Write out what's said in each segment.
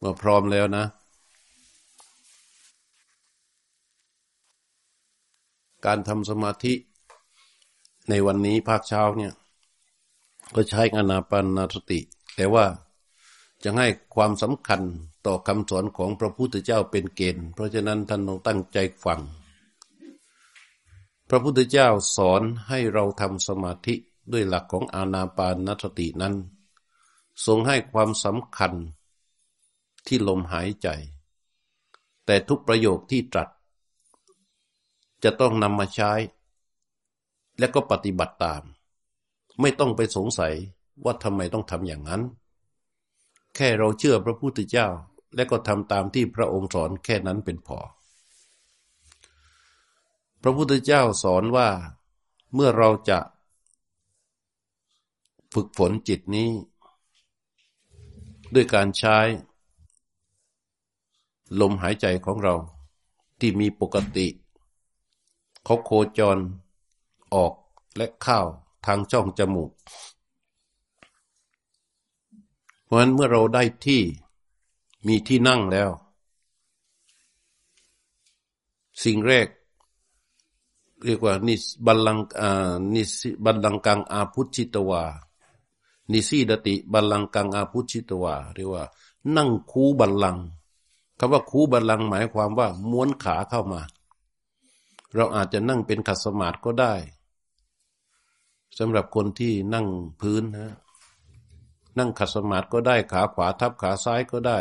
เมื่อพร้อมแล้วนะ การทำสมาธิในวันนี้ภาคเช้าเนี่ย ก็ใช้อนาปานนาสติ แต่ว่าจะให้ความสำคัญต่อคำสอนของพระพุทธเจ้าเป็นเกณฑ์ เพราะฉะนั้นท่านต้องตั้งใจฟัง พระพุทธเจ้าสอนให้เราทำสมาธิด้วยหลักของอานาปานนสตินั้น ทรงให้ความสำคัญ ที่ลมหายใจ แต่ทุกประโยคที่ตรัส จะต้องนำมาใช้ และก็ปฏิบัติตาม ไม่ต้องไปสงสัยว่าทำไมต้องทำอย่างนั้น แค่เราเชื่อพระพุทธเจ้า และก็ทำตามที่พระองค์สอนแค่นั้นเป็นพอ พระพุทธเจ้าสอนว่าเมื่อเราจะฝึกฝนจิตนี้ ด้วยการใช้ ลมหายใจของเราที่มีปกติเขาโคจรออกและเข้าทางช่องจมูก เพราะฉะนั้นเมื่อเราได้ที่มีที่นั่งแล้ว สิ่งแรก เรียกว่านิบัลลังอ่านิสบัลลังกังอาพุชิตวา นิสีดติบัลลังกังอาพุชิตวา เรียกว่า นั่งคูบัลลัง คำว่าคูบัลลังหมายความว่าม้วนขาเข้ามา เราอาจจะนั่งเป็นขัดสมาธิก็ได้สำหรับคนที่นั่งพื้นนะนั่งขัดสมาธิก็ได้ขาขวาทับขาซ้ายก็ได้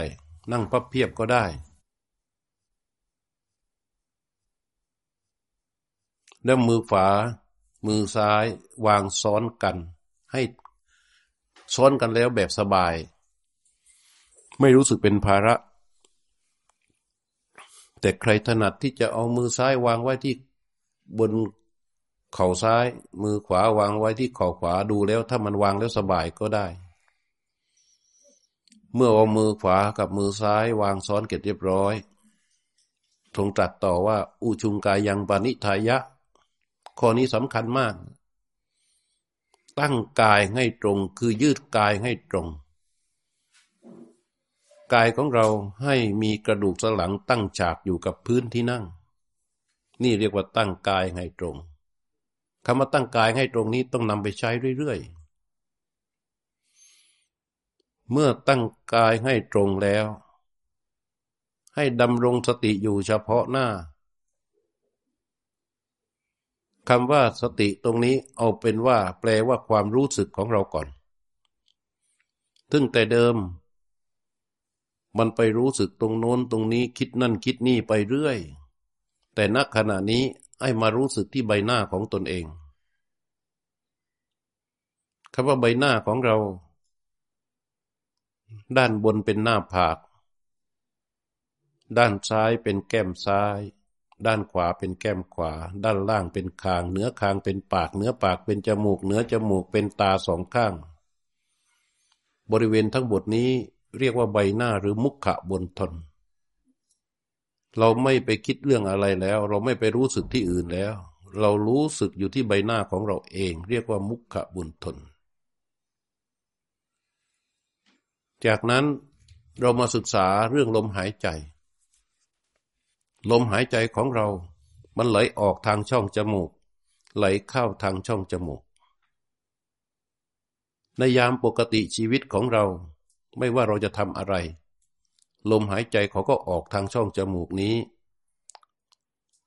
นั่งพับเพียบก็ได้ แล้วมือขวามือซ้ายวางซ้อนกัน ให้ซ้อนกันแล้วแบบสบาย ไม่รู้สึกเป็นภาระ แต่ใครถนัดที่จะเอามือซ้ายวางไว้ที่บนเข่าซ้าย มือขวาวางไว้ที่เข่าขวาดูแล้ว ถ้ามันวางแล้วสบายก็ได้ เมื่อเอามือขวากับมือซ้ายวางซ้อนเก็บเรียบร้อยทรงตรัสต่อว่า อุชุงกายยังปานิทายะ ข้อนี้สำคัญมาก ตั้งกายให้ตรงคือยืดกายให้ตรง กายของเราให้มีกระดูกสันหลังตั้งฉากอยู่กับพื้นที่นั่ง นี่เรียกว่าตั้งกายให้ตรงคำว่าตั้งกายให้ตรงนี้ต้องนำไปใช้เรื่อยๆ เมื่อตั้งกายให้ตรงแล้ว ให้ดำรงสติอยู่เฉพาะหน้าคำว่าสติตรงนี้เอาเป็นว่า แปลว่าความรู้สึกของเราก่อน ซึ่งแต่เดิม มันไปรู้สึกตรงโน้นตรงนี้คิดนั่นคิดนี่ไปเรื่อย แต่ณขณะนี้ให้มารู้สึกที่ใบหน้าของตนเองคำว่าใบหน้าของเรา ด้านบนเป็นหน้าผาก ด้านซ้ายเป็นแก้มซ้าย ด้านขวาเป็นแก้มขวา ด้านล่างเป็นคาง เหนือคางเป็นปาก เหนือปากเป็นจมูก เหนือจมูกเป็นตาสองข้าง บริเวณทั้งหมดนี้ เรียกว่าใบหน้าหรือมุขะบนทน เราไม่ไปคิดเรื่องอะไรแล้ว เราไม่ไปรู้สึกที่อื่นแล้ว เรารู้สึกอยู่ที่ใบหน้าของเราเอง เรียกว่ามุขะบุญทน จากนั้นเรามาศึกษาเรื่องลมหายใจ ลมหายใจของเรา มันไหลออกทางช่องจมูก ไหลเข้าทางช่องจมูก ในยามปกติชีวิตของเรา ไม่ว่าเราจะทำอะไร ลมหายใจเขาก็ออกทางช่องจมูกนี้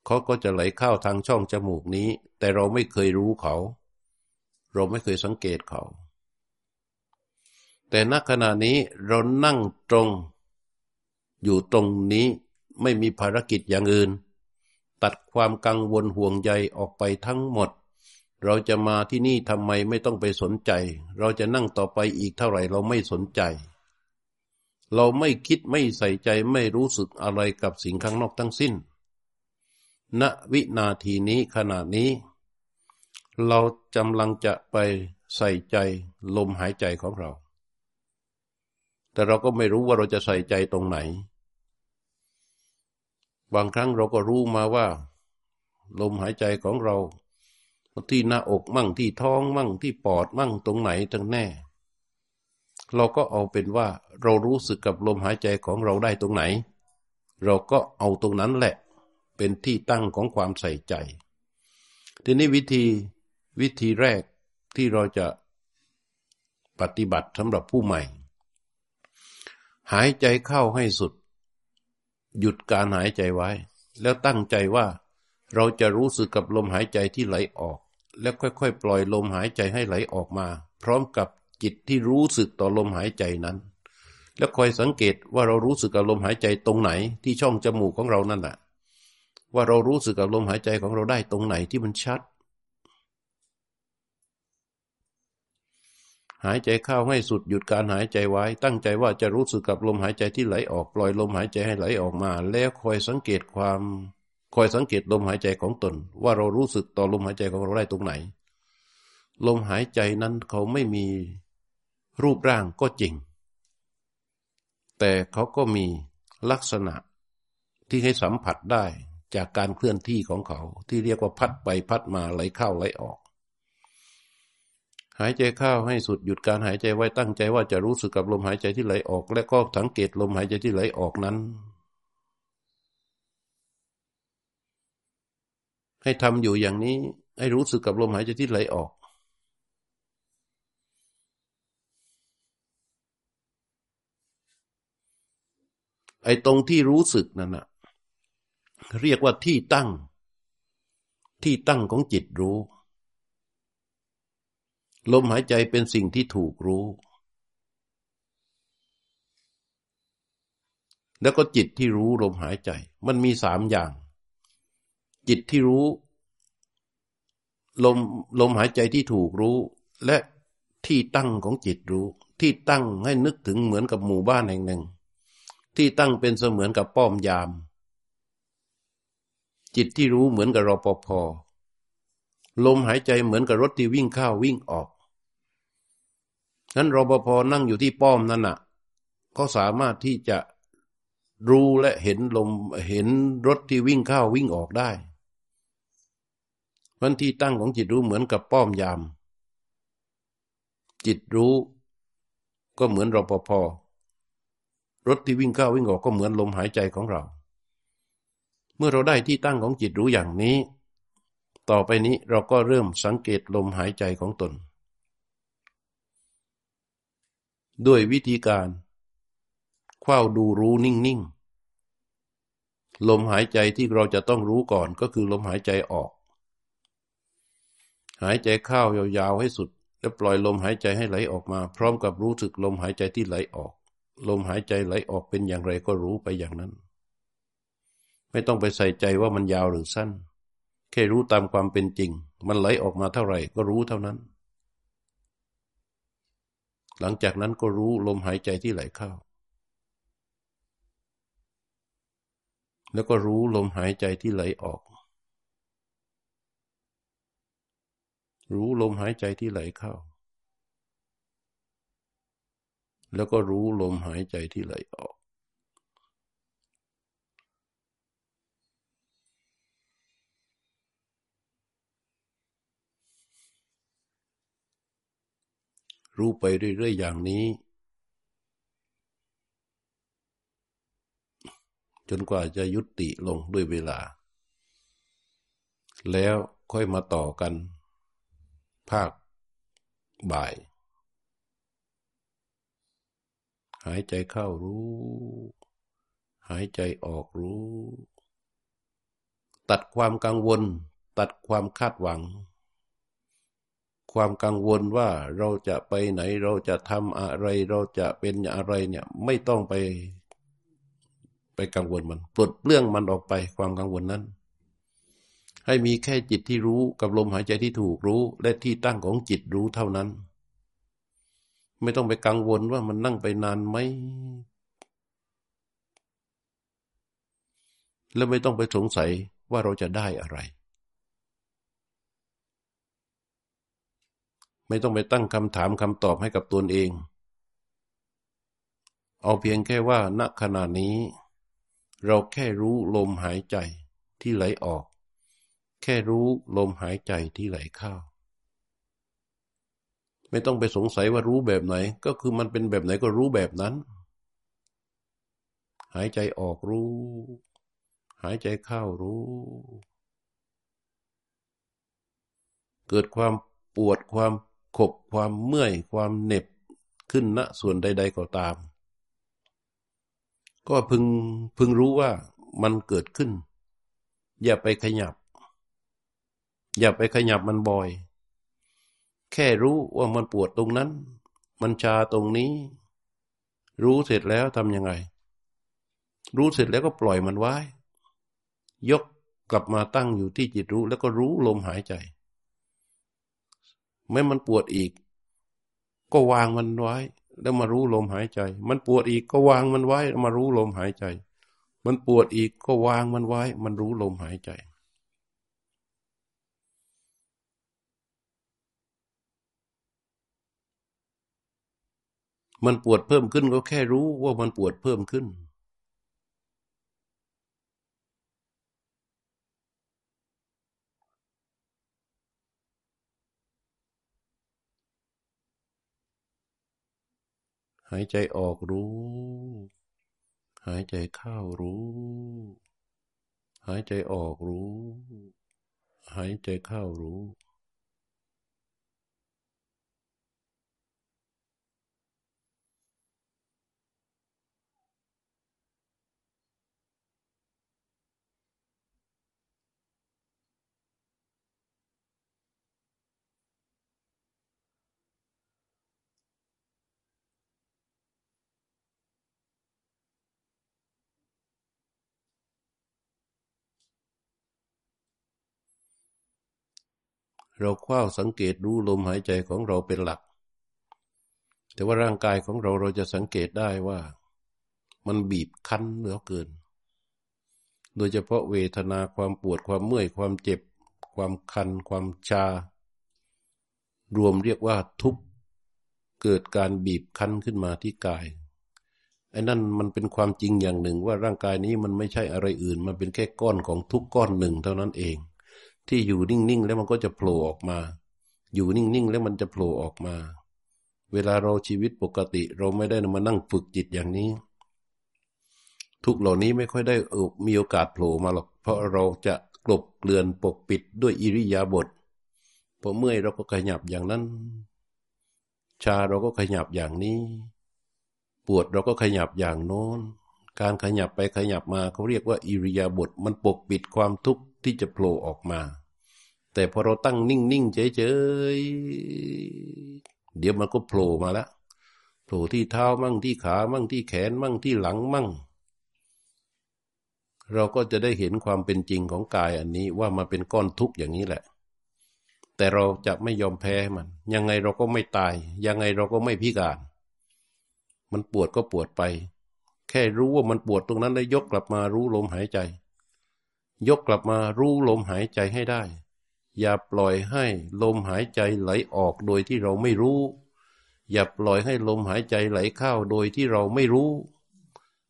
เขาก็จะไหลเข้าทางช่องจมูกนี้ แต่เราไม่เคยรู้เขา เราไม่เคยสังเกตเขา แต่ณขณะนี้เรานั่งตรง อยู่ตรงนี้ไม่มีภารกิจอย่างอื่น ตัดความกังวลห่วงใยออกไปทั้งหมดเราจะมาที่นี่ทำไมไม่ต้องไปสนใจ เราจะนั่งต่อไปอีกเท่าไหร่เราไม่สนใจ เราไม่คิดไม่ใส่ใจไม่รู้สึกอะไรกับสิ่งข้างนอกทั้งสิ้น ณวินาทีนี้ขณะนี้ เราจำลังจะไปใส่ใจลมหายใจของเรา แต่เราก็ไม่รู้ว่าเราจะใส่ใจตรงไหน บางครั้งเราก็รู้มาว่า ลมหายใจของเรา ที่หน้าอกมั่งที่ท้องมั่งที่ปอดมั่งตรงไหนทั้งแน่ เราก็เอาเป็นว่าเรารู้สึกกับลมหายใจของเราได้ตรงไหน เราก็เอาตรงนั้นแหละ เป็นที่ตั้งของความใส่ใจ ทีนี้วิธีวิธีแรกที่เราจะปฏิบัติสำหรับผู้ใหม่ หายใจเข้าให้สุด หยุดการหายใจไว้ แล้วตั้งใจว่าเราจะรู้สึกกับลมหายใจที่ไหลออก แล้วค่อยๆ ปล่อยลมหายใจให้ไหลออกมา พร้อมกับ จิตที่รู้สึกต่อลมหายใจนั้น แล้วคอยสังเกตว่าเรารู้สึกกับลมหายใจตรงไหนที่ช่องจมูกของเรานั่นแหละว่าเรารู้สึกกับลมหายใจของเราได้ตรงไหนที่มันชัด หายใจเข้าให้สุดหยุดการหายใจไว้ ตั้งใจว่าจะรู้สึกกับลมหายใจที่ไหลออกปล่อยลมหายใจให้ไหลออกมา แล้วคอยสังเกตความ คอยสังเกตลมหายใจของตน ว่าเรารู้สึกต่อลมหายใจของเราได้ตรงไหน ลมหายใจนั้นเขาไม่มี รูปร่างก็จริง แต่เขาก็มีลักษณะที่ให้สัมผัสได้จากการเคลื่อนที่ของเขา ที่เรียกว่าพัดไปพัดมาไหลเข้าไหลออก หายใจเข้าให้สุดหยุดการหายใจไว้ตั้งใจว่าจะรู้สึกกับลมหายใจที่ไหลออก และก็สังเกตลมหายใจที่ไหลออกนั้น ให้ทำอยู่อย่างนี้ให้รู้สึกกับลมหายใจที่ไหลออก ไอ้ตรงที่รู้สึกนั่นนะเรียกว่าที่ตั้ง ที่ตั้งของจิตรู้ ลมหายใจเป็นสิ่งที่ถูกรู้ แล้วก็จิตที่รู้ลมหายใจ มันมีสามอย่าง จิตที่รู้ลมลมหายใจที่ถูกรู้ และที่ตั้งของจิตรู้ ที่ตั้งให้นึกถึงเหมือนกับหมู่บ้านแห่งหนึ่ง ที่ตั้งเป็นเสมือนกับป้อมยาม จิตที่รู้เหมือนกับรอปภลมหายใจเหมือนกับรถที่วิ่งเข้าวิ่งออกนั้นรปภนั่งอยู่ที่ป้อมนั่นน่ะ ก็สามารถที่จะรู้และเห็นลมเห็นรถที่วิ่งเข้าวิ่งออกได้วันที่ตั้งของจิตรู้เหมือนกับป้อมยาม จิตรู้ก็เหมือนรปภ รถที่วิ่งเข้าวิ่งออกก็เหมือนลมหายใจของเรา เมื่อเราได้ที่ตั้งของจิตรู้อย่างนี้ ต่อไปนี้เราก็เริ่มสังเกตลมหายใจของตน ด้วยวิธีการคว้าดูรู้นิ่งๆ ลมหายใจที่เราจะต้องรู้ก่อนก็คือลมหายใจออก หายใจเข้ายาวๆให้สุด แล้วปล่อยลมหายใจให้ไหลออกมา พร้อมกับรู้สึกลมหายใจที่ไหลออก ลมหายใจไหลออกเป็นอย่างไรก็รู้ไปอย่างนั้น ไม่ต้องไปใส่ใจว่ามันยาวหรือสั้น แค่รู้ตามความเป็นจริง มันไหลออกมาเท่าไหร่ก็รู้เท่านั้น หลังจากนั้นก็รู้ลมหายใจที่ไหลเข้า แล้วก็รู้ลมหายใจที่ไหลออก รู้ลมหายใจที่ไหลเข้า แล้วก็รู้ลมหายใจที่ไหลออก รู้ไปเรื่อยๆอย่างนี้ จนกว่าจะยุติลงด้วยเวลา แล้วค่อยมาต่อกัน ภาคบ่าย หายใจเข้ารู้ หายใจออกรู้ ตัดความกังวล ตัดความคาดหวัง ความกังวลว่าเราจะไปไหนเราจะทำอะไร เราจะเป็นอะไรเนี่ยไม่ต้องไป ไปกังวลมันปลดเปลื้องมันออกไปความกังวลนั้น ให้มีแค่จิตที่รู้กับลมหายใจที่ถูกรู้ และที่ตั้งของจิตรู้เท่านั้น ไม่ต้องไปกังวลว่ามันนั่งไปนานไหม แล้วไม่ต้องไปสงสัยว่าเราจะได้อะไร ไม่ต้องไปตั้งคำถามคำตอบให้กับตนเอง เอาเพียงแค่ว่าณขณะนี้ เราแค่รู้ลมหายใจที่ไหลออก แค่รู้ลมหายใจที่ไหลเข้า ไม่ต้องไปสงสัยว่ารู้แบบไหน ก็คือมันเป็นแบบไหนก็รู้แบบนั้น หายใจออกรู้ หายใจเข้ารู้ เกิดความปวดความขบความเมื่อยความเหน็บขึ้นณส่วนใด ๆ ก็ตาม ก็พึงพึงรู้ว่ามันเกิดขึ้น อย่าไปขยับ อย่าไปขยับมันบ่อย แค่รู้ว่ามันปวดตรงนั้น มันชาตรงนี้ รู้เสร็จแล้วทำยังไง รู้เสร็จแล้วก็ปล่อยมันไว้ ยกกลับมาตั้งอยู่ที่จิตรู้ แล้วก็รู้ลมหายใจแม้มันปวดอีก ก็วางมันไว้ แล้วมารู้ลมหายใจ มันปวดอีกก็วางมันไว้มารู้ลมหายใจ มันปวดอีกก็วางมันไว้ มันรู้ลมหายใจ มันปวดเพิ่มขึ้นก็แค่รู้ว่ามันปวดเพิ่มขึ้น หายใจออกรู้ หายใจเข้ารู้ หายใจออกรู้ หายใจเข้ารู้ เราคว้าสังเกตรู้ลมหายใจของเราเป็นหลัก แต่ว่าร่างกายของเราเราจะสังเกตได้ว่า มันบีบคั้นเหลือเกิน โดยเฉพาะเวทนาความปวดความเมื่อยความเจ็บ ความคัน ความชา รวมเรียกว่าทุกเกิดการบีบคั้นขึ้นมาที่กายไอ้นั่นมันเป็นความจริงอย่างหนึ่งว่าร่างกายนี้มันไม่ใช่อะไรอื่น มันเป็นแค่ก้อนของทุกก้อนหนึ่งเท่านั้นเอง ที่อยู่นิ่งๆแล้วมันก็จะโผล่ออกมา อยู่นิ่งๆแล้วมันจะโผล่ออกมา เวลาเราชีวิตปกติเราไม่ได้มานั่งฝึกจิตอย่างนี้ ทุกเหล่านี้ไม่ค่อยได้มีโอกาสโผล่มาหรอก เพราะเราจะกลบเกลื่อนปกปิดด้วยอิริยาบถพอเมื่อยเราก็ขยับอย่างนั้น ชาเราก็ขยับอย่างนี้ ปวดเราก็ขยับอย่างโน้น การขยับไปขยับมาเขาเรียกว่าอิริยาบถมันปกปิดความทุกข์ ที่จะโผล่ออกมา แต่พอเราตั้งนิ่งๆเฉยๆเดี๋ยวมันก็โผล่มาแล้วโผล่ที่เท้ามั่งที่ขามั่งที่แขนมั่งที่หลังมั่ง เราก็จะได้เห็นความเป็นจริงของกายอันนี้ว่ามันเป็นก้อนทุกข์อย่างนี้แหละ แต่เราจะไม่ยอมแพ้มัน ยังไงเราก็ไม่ตาย ยังไงเราก็ไม่พิการ มันปวดก็ปวดไป แค่รู้ว่ามันปวดตรงนั้นแล้วยกกลับมารู้ลมหายใจ ยกกลับมารู้ลมหายใจให้ได้ อย่าปล่อยให้ลมหายใจไหลออกโดยที่เราไม่รู้ อย่าปล่อยให้ลมหายใจไหลเข้าโดยที่เราไม่รู้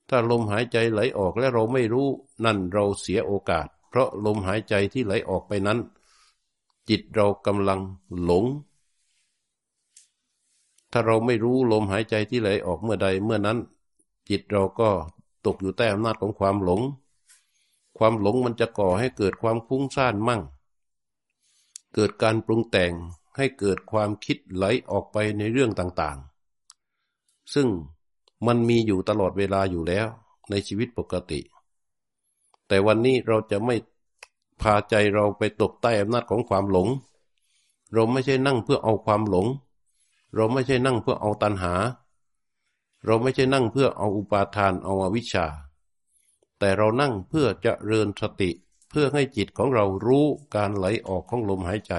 ถ้าลมหายใจไหลออกและเราไม่รู้ นั่นเราเสียโอกาส เพราะลมหายใจที่ไหลออกไปนั้น จิตเรากำลังหลง ถ้าเราไม่รู้ลมหายใจที่ไหลออกเมื่อใดเมื่อนั้น จิตเราก็ตกอยู่ใต้อำนาจของความหลง ความหลงมันจะก่อให้เกิดความฟุ้งซ่านมั่ง เกิดการปรุงแต่งให้เกิดความคิดไหลออกไปในเรื่องต่างๆ ซึ่งมันมีอยู่ตลอดเวลาอยู่แล้วในชีวิตปกติ แต่วันนี้เราจะไม่พาใจเราไปตกใต้อำนาจของความหลง เราไม่ใช่นั่งเพื่อเอาความหลง เราไม่ใช่นั่งเพื่อเอาตัณหา เราไม่ใช่นั่งเพื่อเอาอุปาทานเอาอวิชชา แต่เรานั่งเพื่อจะเริญสติ เพื่อให้จิตของเรารู้การไหลออกของลมหายใจ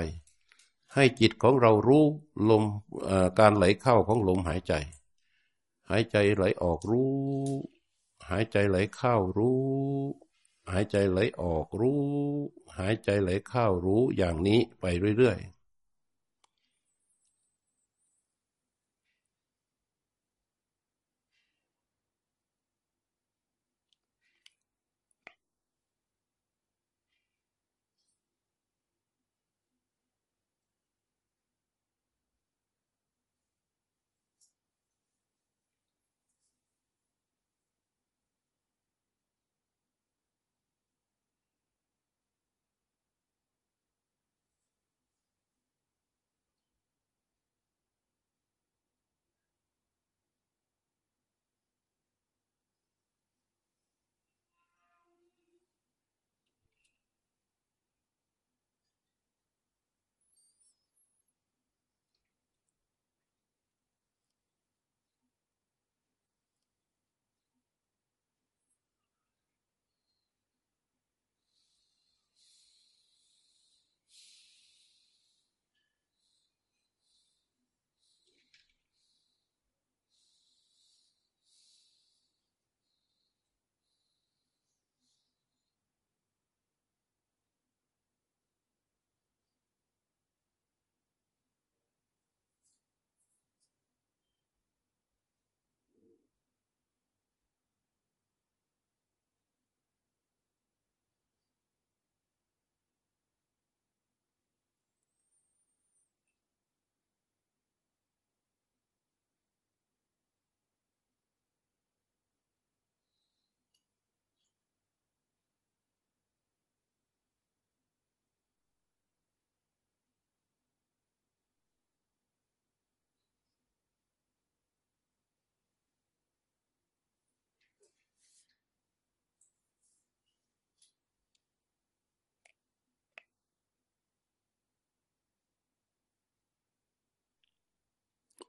ให้จิตของเรารู้ลมการไหลเข้าของลมหายใจ หายใจไหลออกรู้ หายใจไหลเข้ารู้ หายใจไหลออกรู้ หายใจไหลเข้ารู้อย่างนี้ไปเรื่อยๆ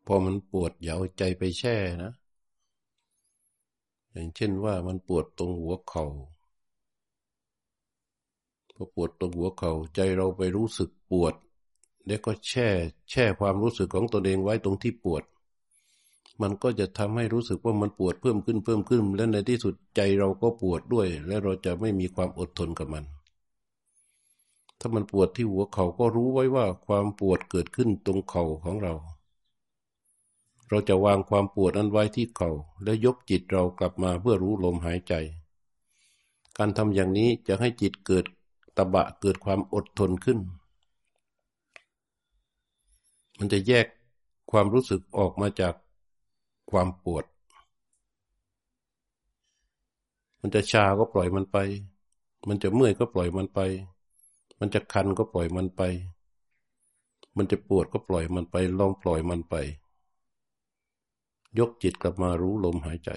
พอมันปวดอย่าเอาใจไปแช่นะ อย่างเช่นว่ามันปวดตรงหัวเขา่าพอปวดตรงหัวเขา่าใจเราไปรู้สึกปวด แล้วก็แช่ แช่ความรู้สึกของตนเองไว้ตรงที่ปวด มันก็จะทำให้รู้สึกว่ามันปวดเพิ่มขึ้นเพิ่มขึ้น และในที่สุดใจเราก็ปวดด้วย และเราจะไม่มีความอดทนกับมัน ถ้ามันปวดที่หัวเขา่าก็รู้ไว้ว่าความปวดเกิดขึ้นตรงเข่าของเรา เราจะวางความปวดนั้นไว้ที่เขา่าและยกจิตเรากลับมาเพื่อรู้ลมหายใจ การทำอย่างนี้จะให้จิตเกิดตบะเกิดความอดทนขึ้น มันจะแยกความรู้สึกออกมาจากความปวด มันจะชาก็ปล่อยมันไป มันจะเมื่อยก็ปล่อยมันไป มันจะคันก็ปล่อยมันไป มันจะปวดก็ปล่อยมันไป ลองปล่อยมันไป ยกจิตกลับมารู้ลมหายใจ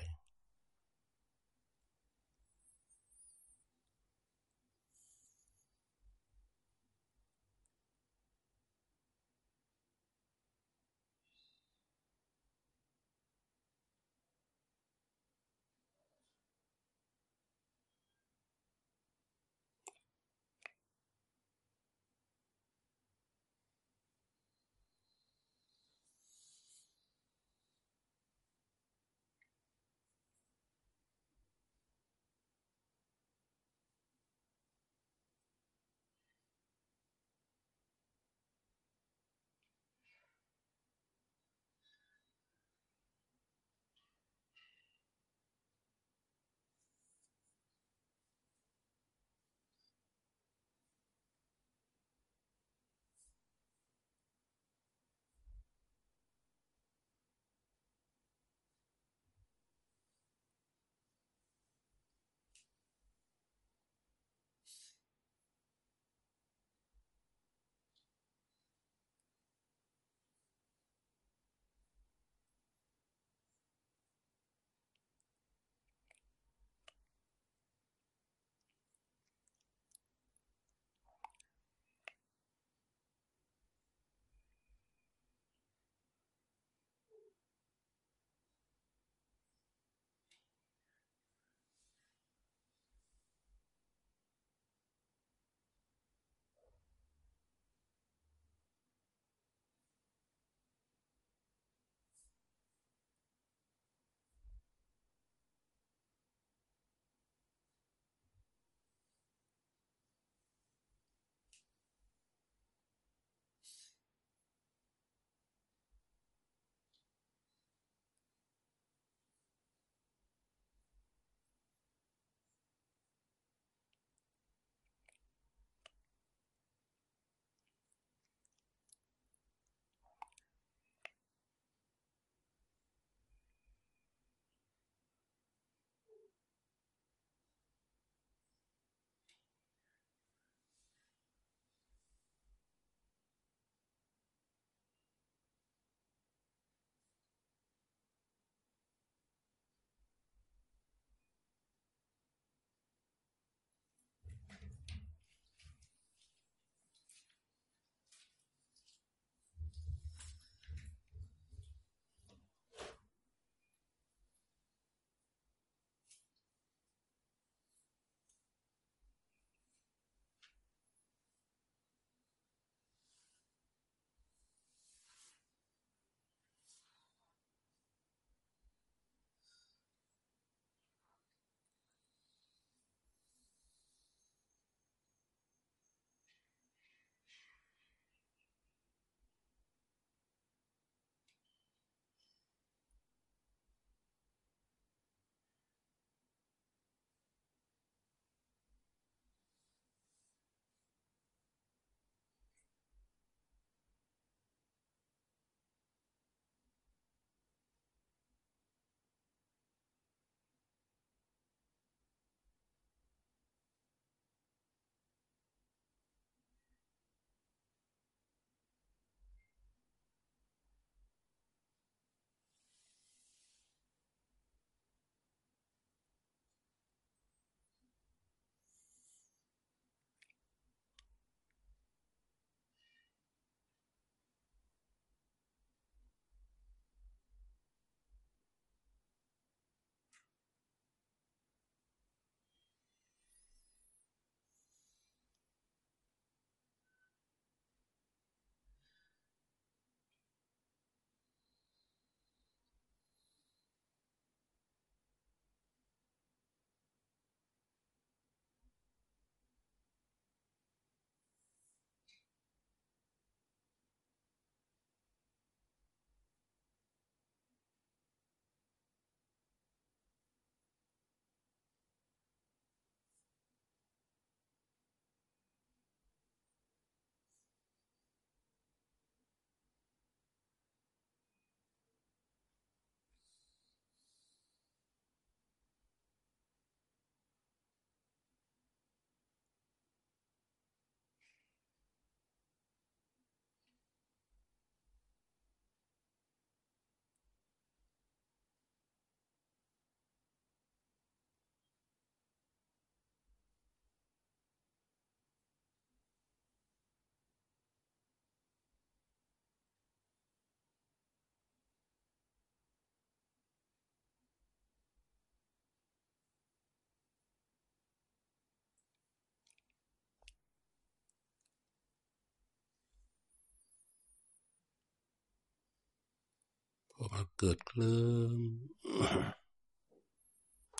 มาเกิดเคลิ้ม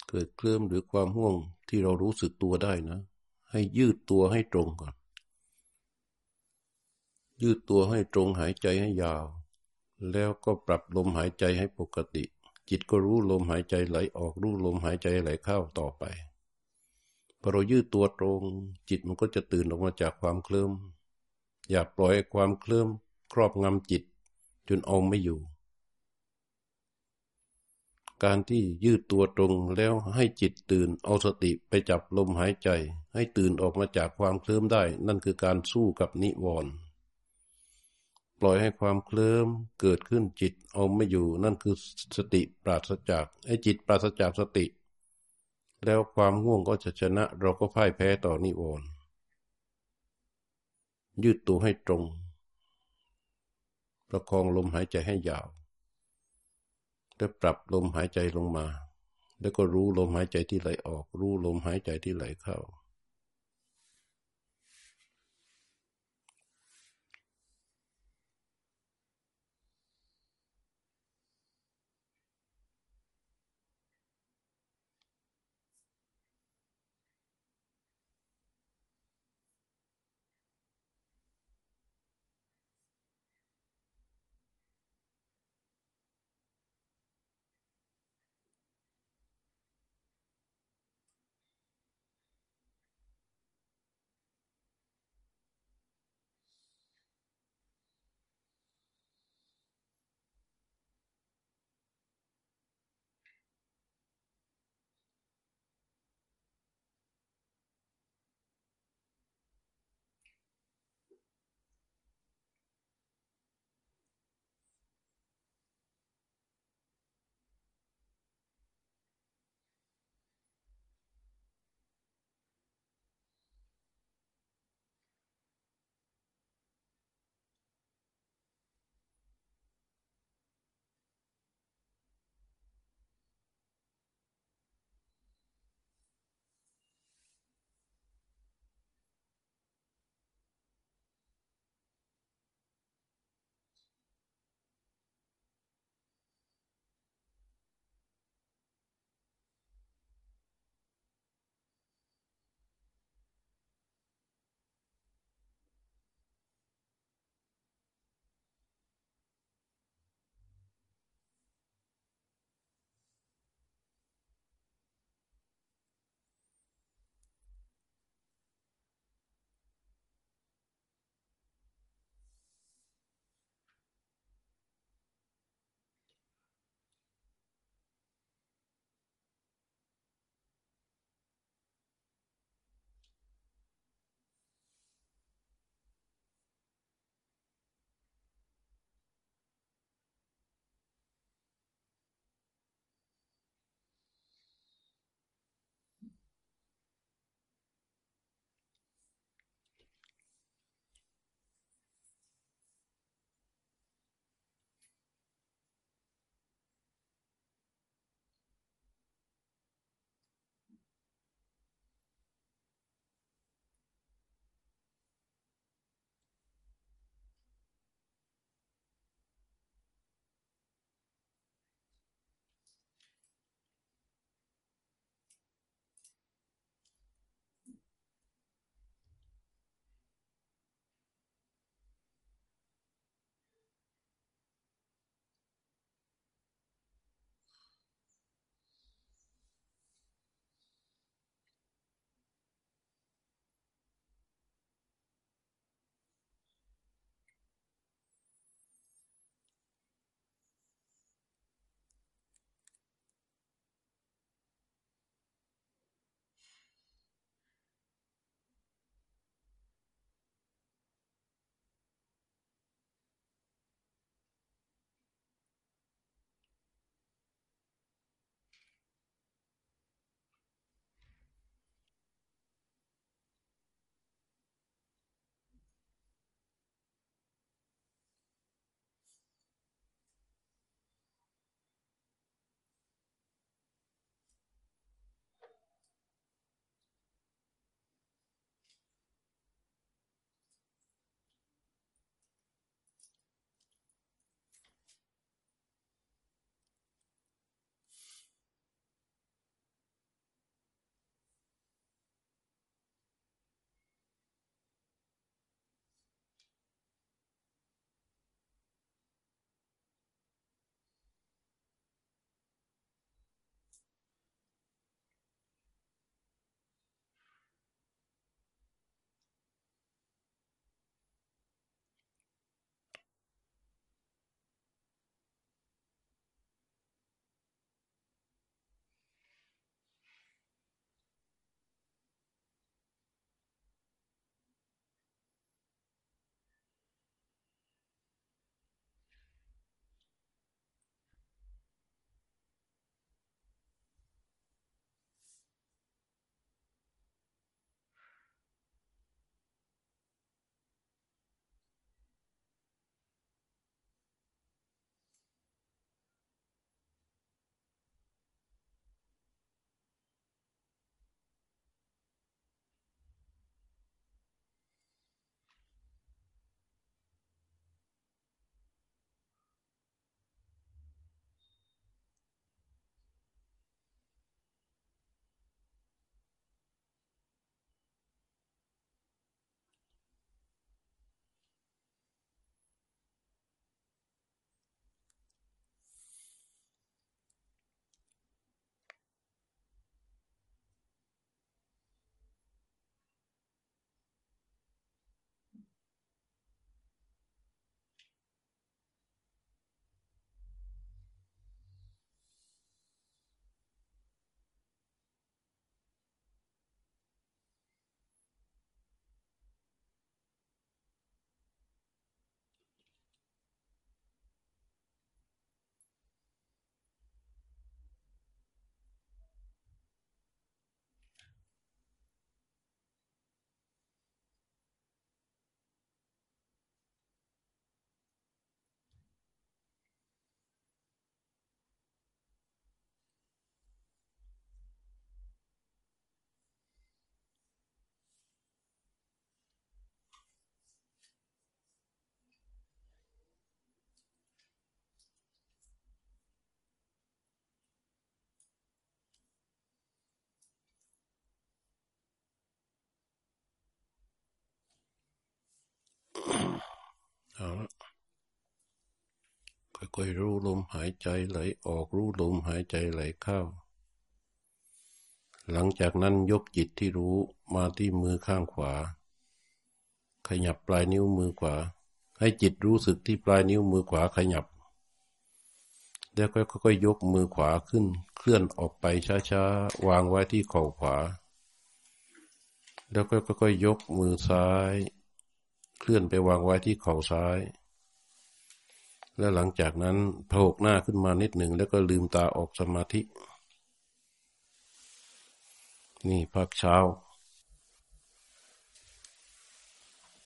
เกิดเคลิ้มหรือความห่วงที่เรารู้สึกตัวได้นะ ให้ยืดตัวให้ตรงก่อน ยืดตัวให้ตรงหายใจให้ยาว แล้วก็ปรับลมหายใจให้ปกติ จิตก็รู้ลมหายใจไหลออกรู้ลมหายใจไหลเข้าต่อไปพอเรายืดตัวตรง จิตมันก็จะตื่นออกมาจากความเคลิ้มอย่าปล่อยความเคลิ้มครอบงำจิต จนเอาไม่อยู่ การที่ยืดตัวตรงแล้วให้จิตตื่น เอาสติไปจับลมหายใจ ให้ตื่นออกมาจากความเคลิ้มได้ นั่นคือการสู้กับนิวรณ์ปล่อยให้ความเคลิ้มเกิดขึ้นจิตเอาไม่อยู่ นั่นคือสติปราศจากไอ้จิตปราศจากสติ แล้วความง่วงก็จะชนะ เราก็พ่ายแพ้ต่อนิวรณ์ยืดตัวให้ตรง ประคองลมหายใจให้ยาว แล้วปรับลมหายใจลงมา แล้วก็รู้ลมหายใจที่ไหลออก รู้ลมหายใจที่ไหลเข้า เอาละค่อยๆรู้ลมหายใจไหลออกรู้ลมหายใจไหลเข้า หลังจากนั้นยกจิตที่รู้มาที่มือข้างขวา ขยับปลายนิ้วมือขวา ให้จิตรู้สึกที่ปลายนิ้วมือขวาขยับ แล้วค่อยๆยกมือขวาขึ้น เคลื่อนออกไปช้าๆ วางไว้ที่เข่าขวา แล้วค่อยๆยกมือซ้าย เคลื่อนไปวางไว้ที่เข่าซ้าย และหลังจากนั้นโผกหน้าขึ้นมานิดหนึ่ง แล้วก็ลืมตาออกสมาธิ นี่พักเช้า